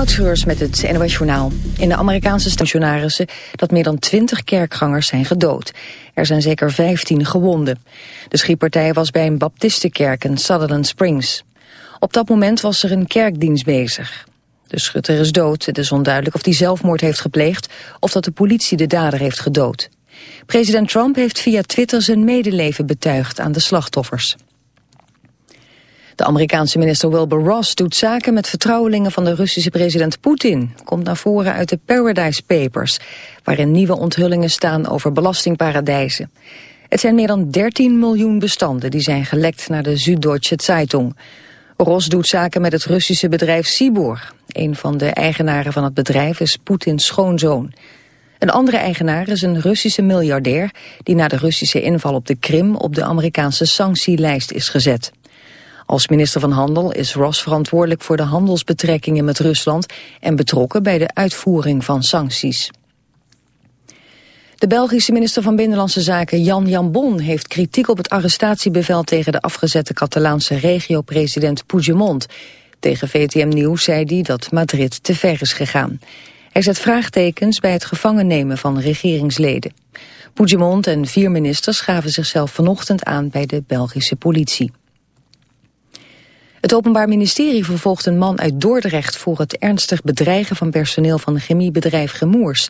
Mautschreurs met het NOS Journaal. In de Amerikaanse stationarissen dat meer dan twintig kerkgangers zijn gedood. Er zijn zeker 15 gewonden. De schietpartij was bij een baptistenkerk in Sutherland Springs. Op dat moment was er een kerkdienst bezig. De schutter is dood. Het is onduidelijk of hij zelfmoord heeft gepleegd... of dat de politie de dader heeft gedood. President Trump heeft via Twitter zijn medeleven betuigd aan de slachtoffers. De Amerikaanse minister Wilbur Ross doet zaken met vertrouwelingen van de Russische president Poetin. Komt naar voren uit de Paradise Papers, waarin nieuwe onthullingen staan over belastingparadijzen. Het zijn meer dan 13 miljoen bestanden die zijn gelekt naar de Süddeutsche Zeitung. Ross doet zaken met het Russische bedrijf Sibor. Een van de eigenaren van het bedrijf is Poetins schoonzoon. Een andere eigenaar is een Russische miljardair... die na de Russische inval op de Krim op de Amerikaanse sanctielijst is gezet. Als minister van Handel is Ross verantwoordelijk voor de handelsbetrekkingen met Rusland en betrokken bij de uitvoering van sancties. De Belgische minister van Binnenlandse Zaken Jan Jambon heeft kritiek op het arrestatiebevel tegen de afgezette Catalaanse regio-president Puigdemont. Tegen VTM Nieuws zei hij dat Madrid te ver is gegaan. Hij zet vraagtekens bij het gevangen nemen van regeringsleden. Puigdemont en vier ministers gaven zichzelf vanochtend aan bij de Belgische politie. Het Openbaar Ministerie vervolgt een man uit Dordrecht voor het ernstig bedreigen van personeel van chemiebedrijf Gemoers.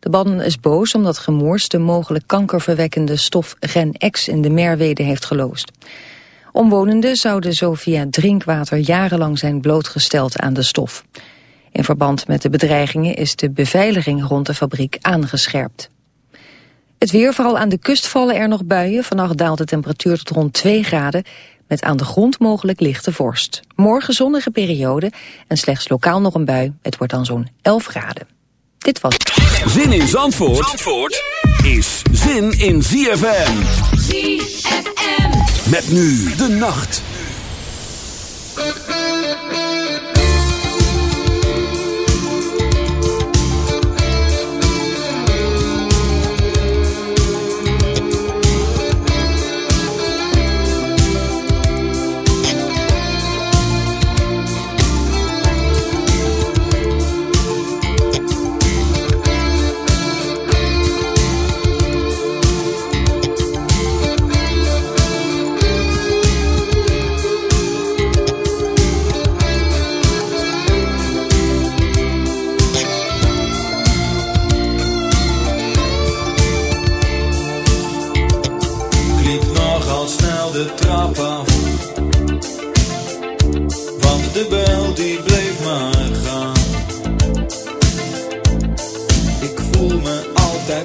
De man is boos omdat Gemoers de mogelijk kankerverwekkende stof Gen-X in de Merwede heeft geloosd. Omwonenden zouden zo via drinkwater jarenlang zijn blootgesteld aan de stof. In verband met de bedreigingen is de beveiliging rond de fabriek aangescherpt. Het weer, vooral aan de kust vallen er nog buien. Vannacht daalt de temperatuur tot rond 2 graden. Met aan de grond mogelijk lichte vorst. Morgen zonnige periode en slechts lokaal nog een bui. Het wordt dan zo'n 11 graden. Dit was Zin in Zandvoort, is zin in ZFM. ZFM. Met nu de nacht.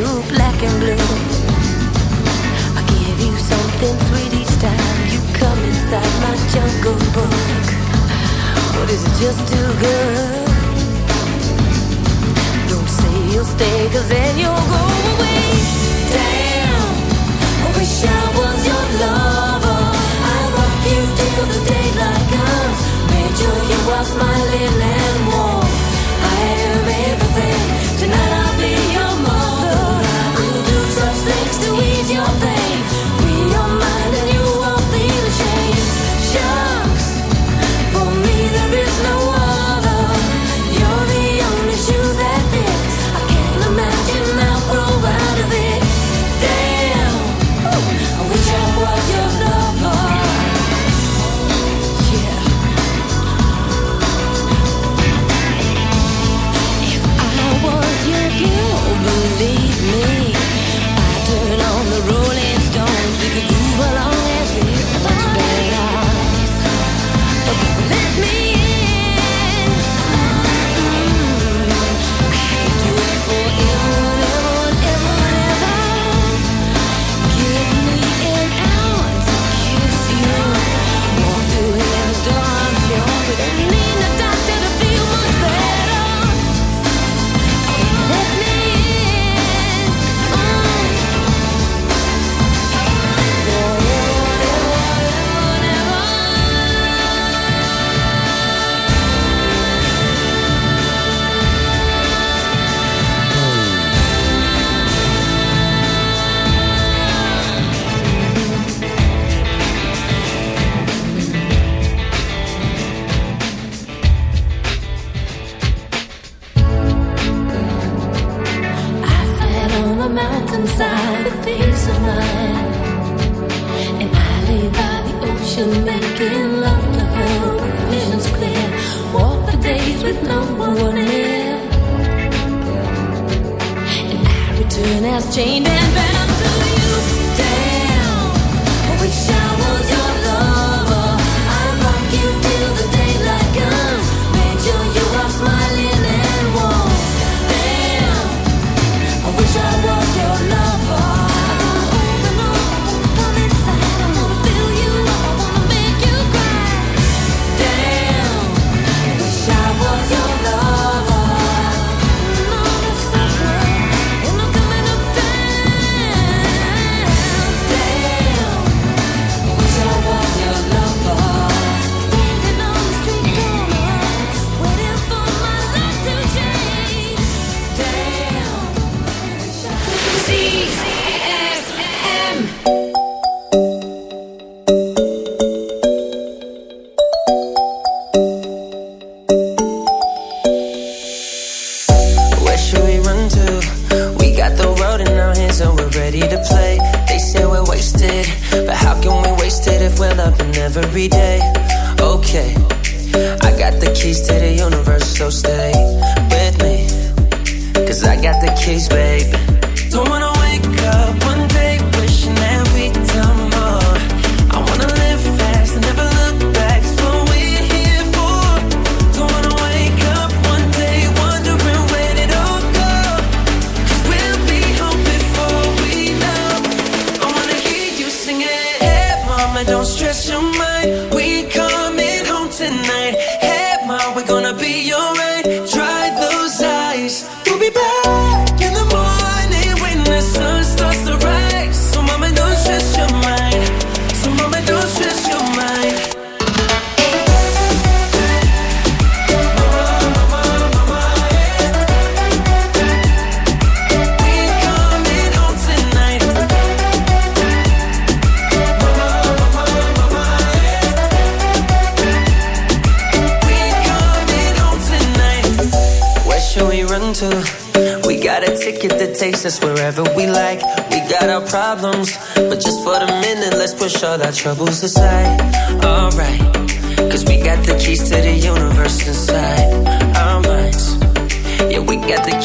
you black and blue. I give you something sweet each time you come inside my jungle book. But is it just too good? Don't say you'll stay, cause then you'll go away. Damn, I wish I was your lover. I rock you till the daylight comes. Made sure you are smiling and warm. I am everything. Tonight I'll be your your the.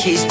keys.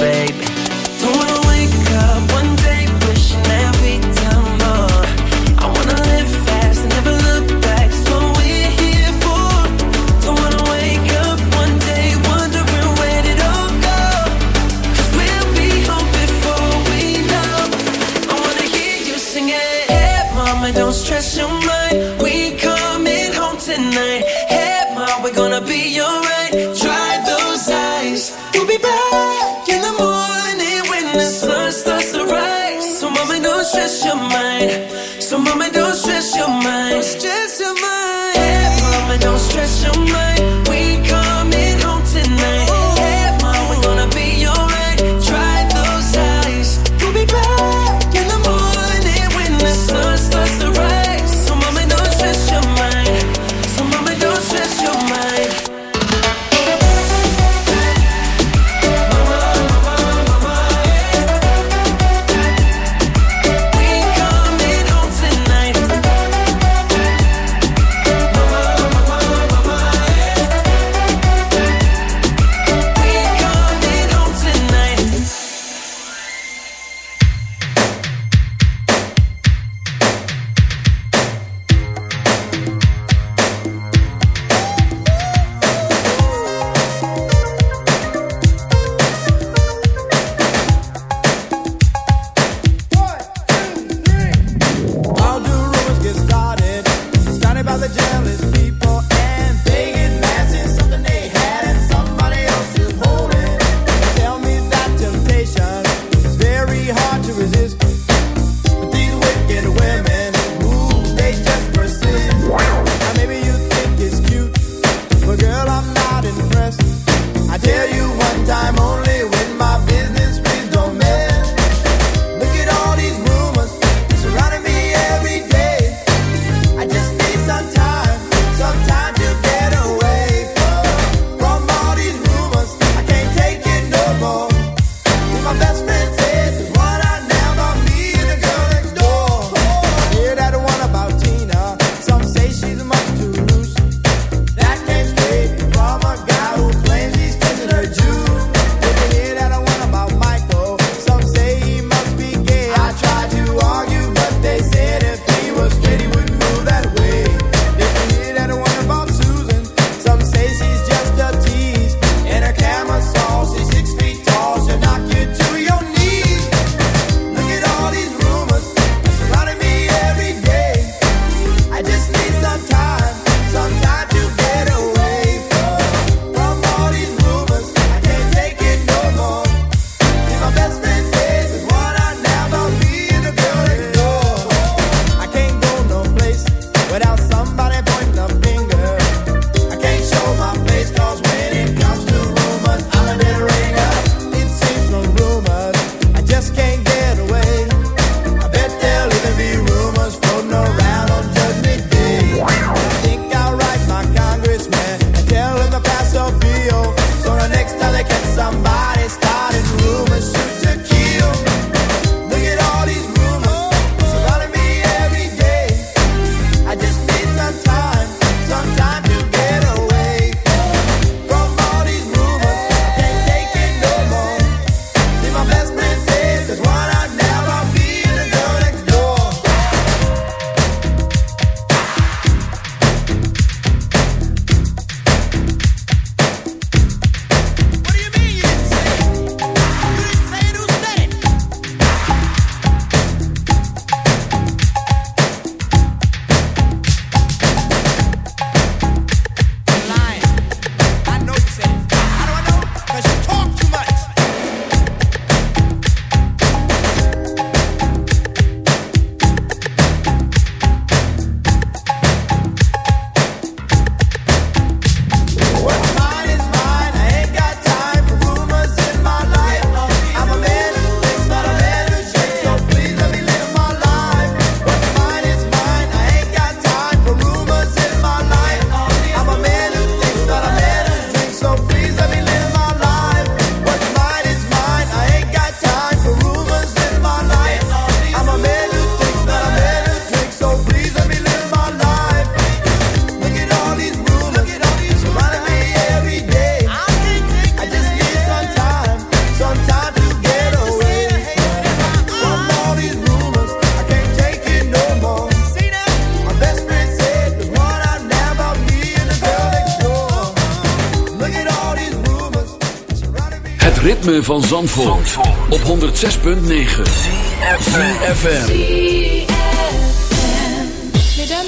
van Zandvoort, op 106.9 ZFM Mesdames,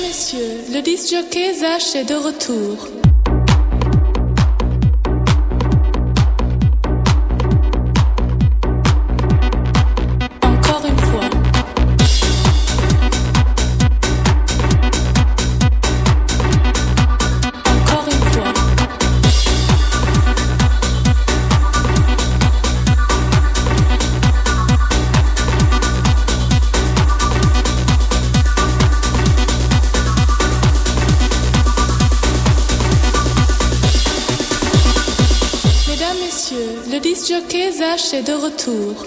Messieurs, le disjockey Zach est de retour de retour.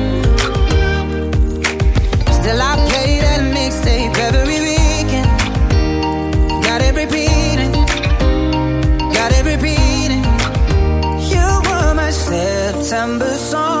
September song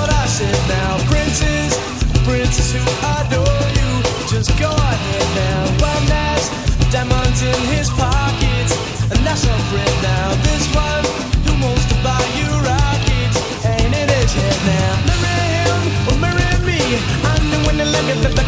what I said now. Princess, princess who adore you. Just go ahead now. One has diamonds in his pockets. And that's a friend now. This one who wants to buy you rockets. Ain't his head now. Marry him or marry me. I'm the one that look at the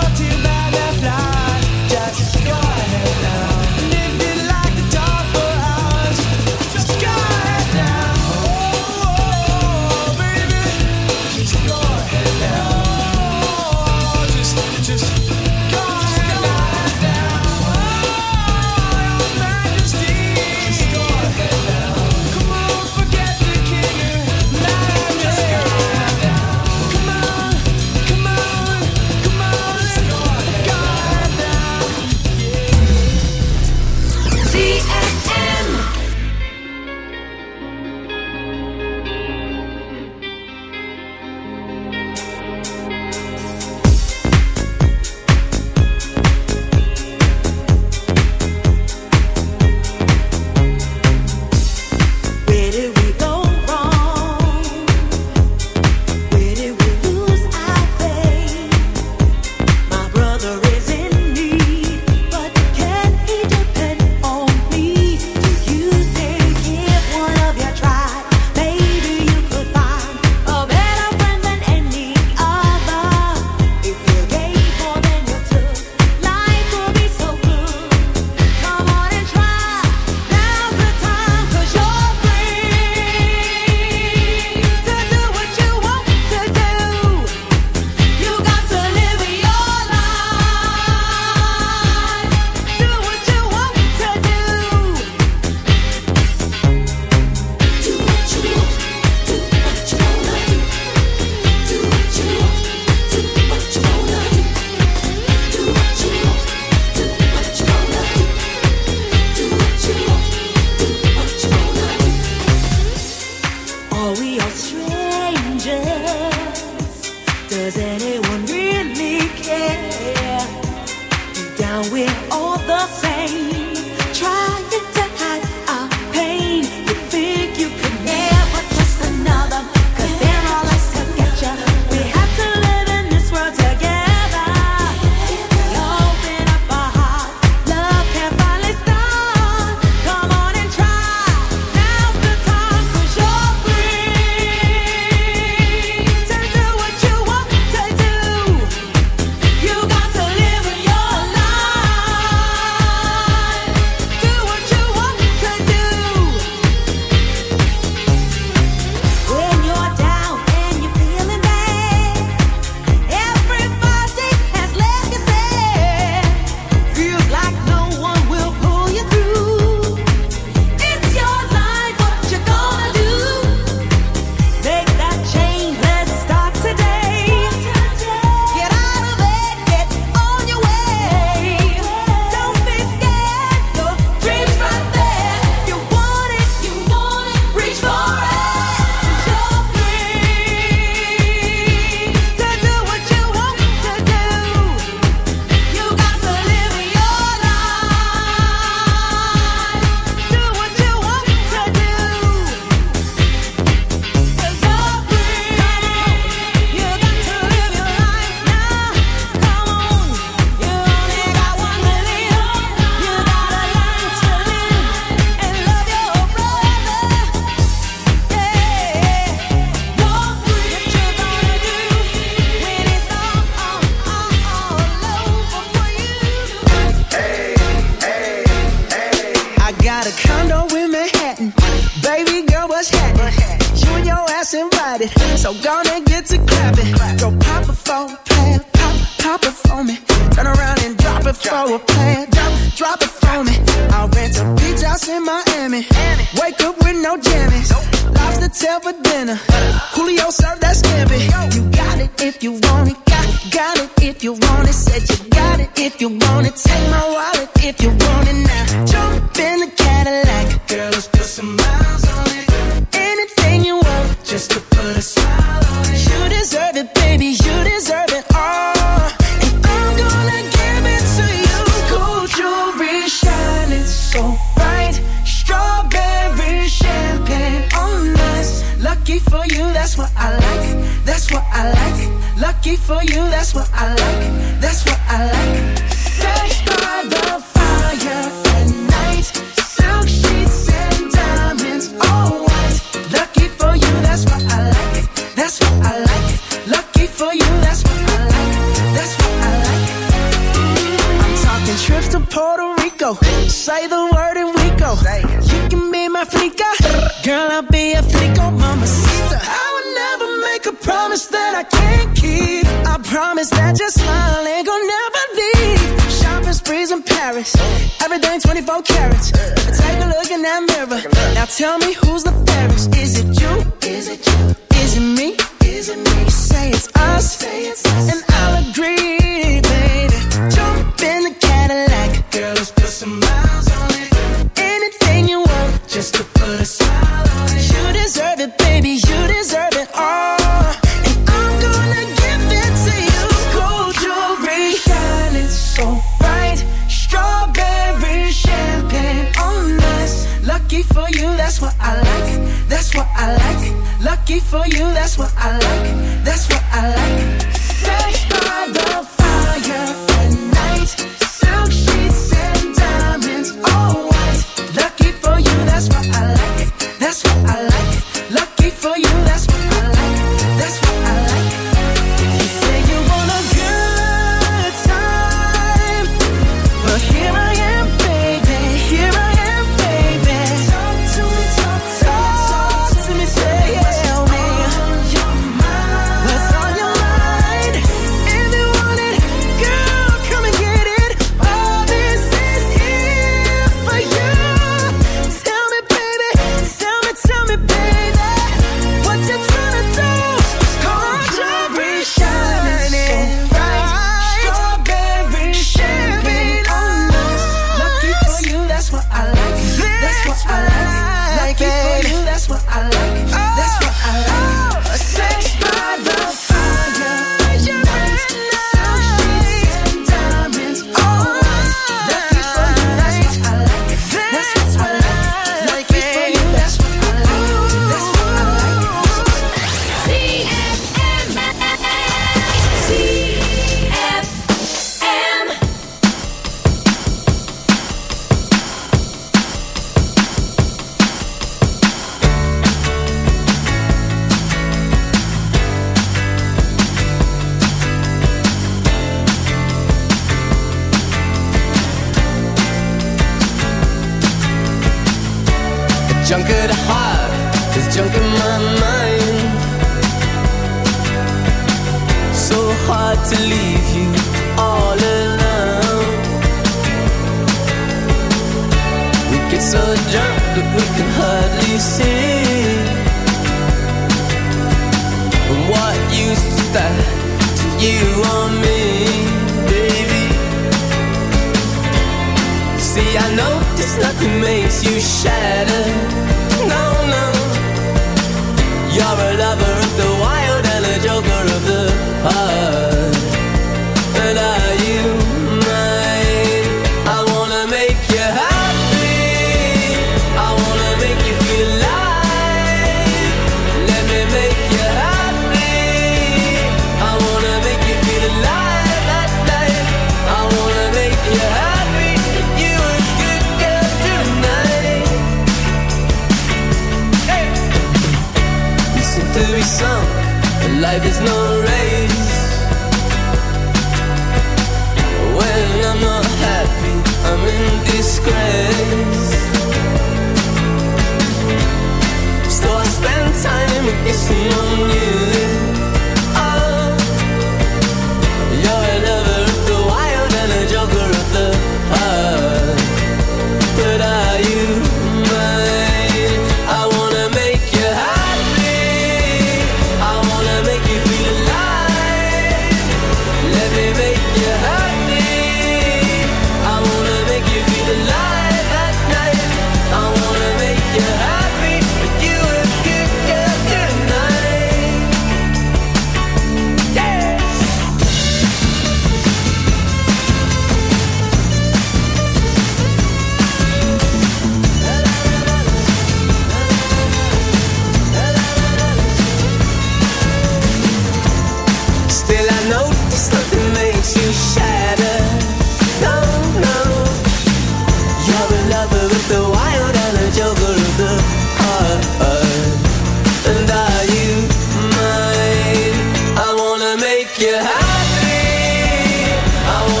I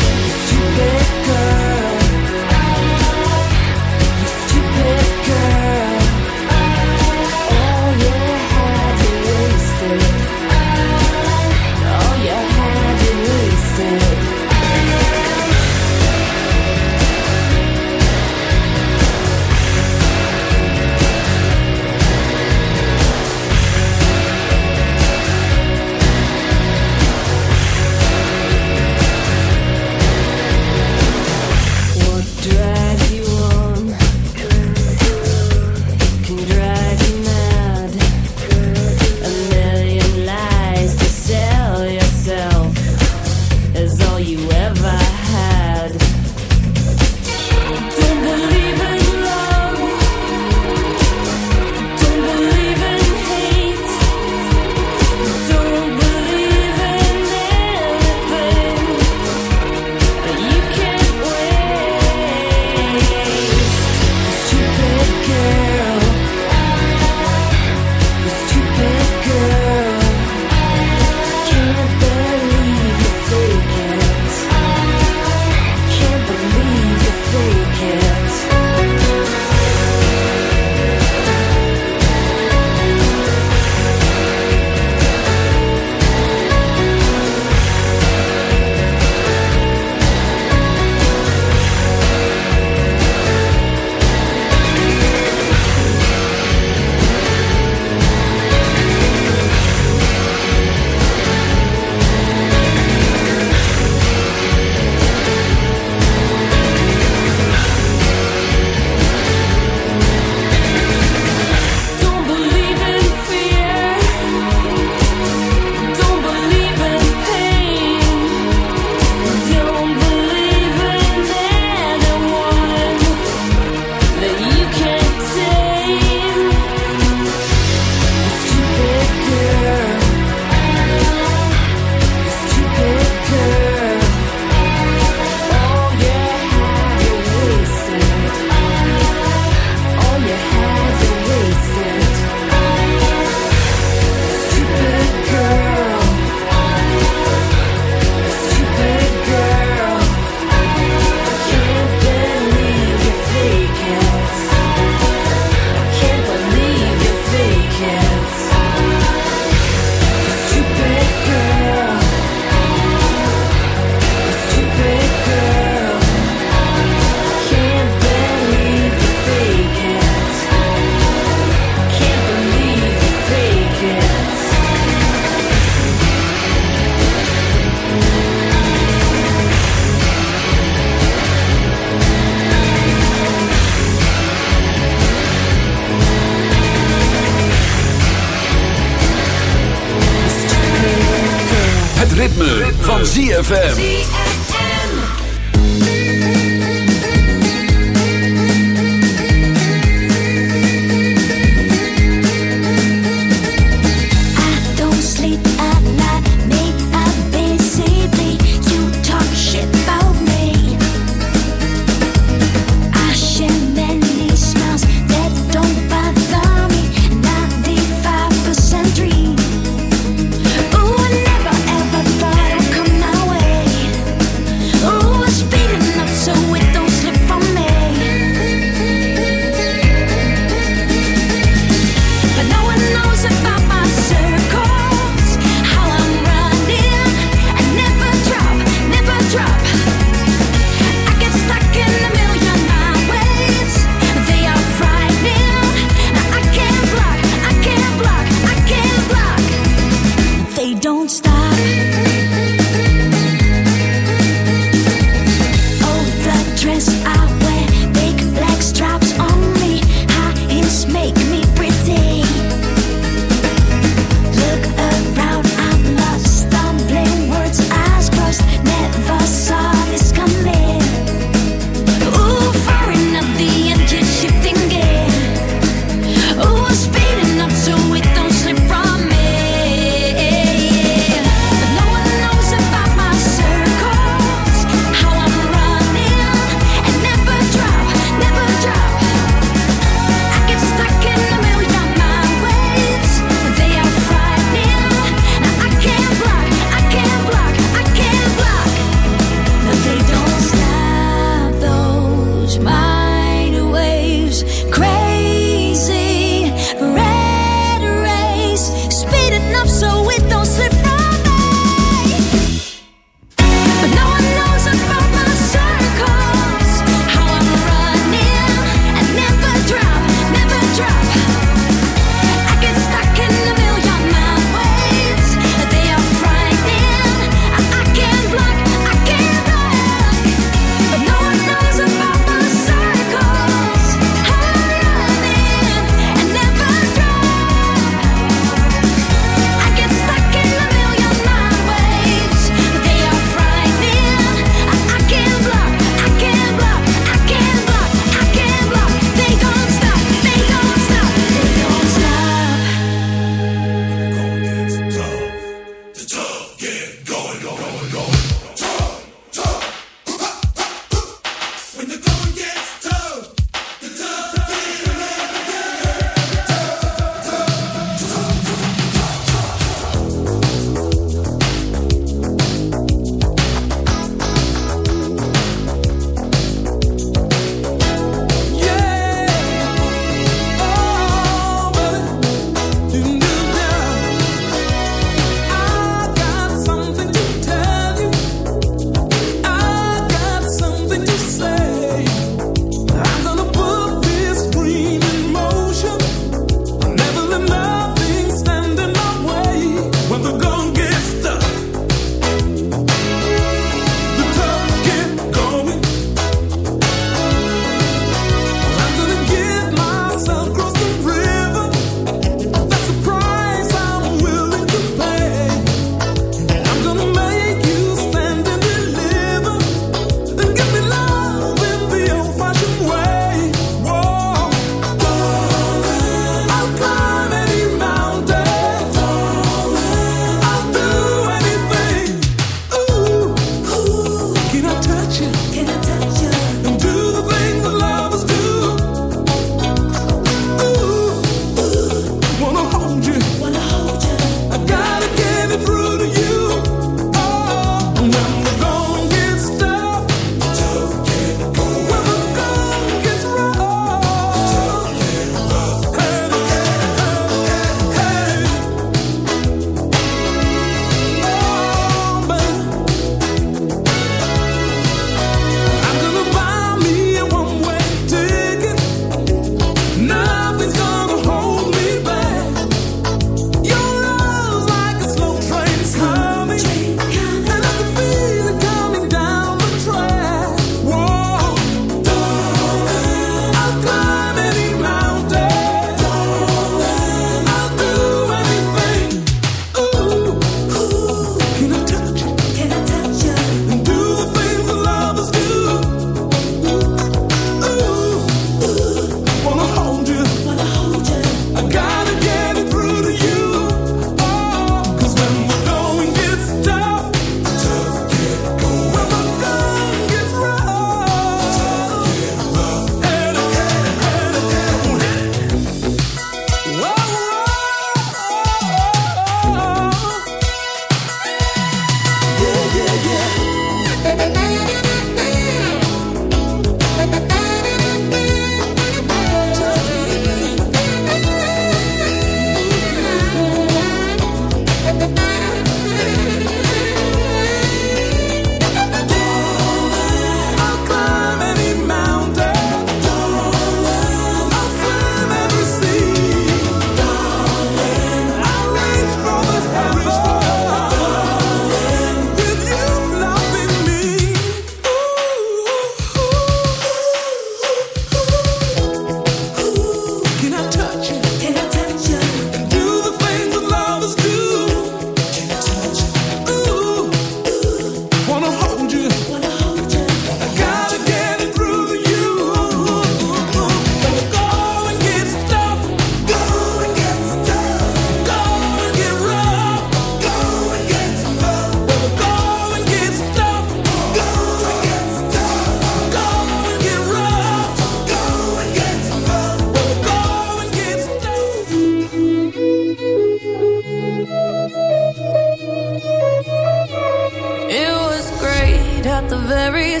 where you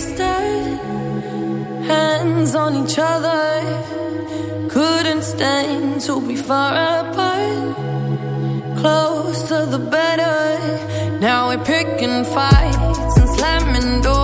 hands on each other, couldn't stand to be far apart. Closer the better. Now we're picking fights and slamming doors.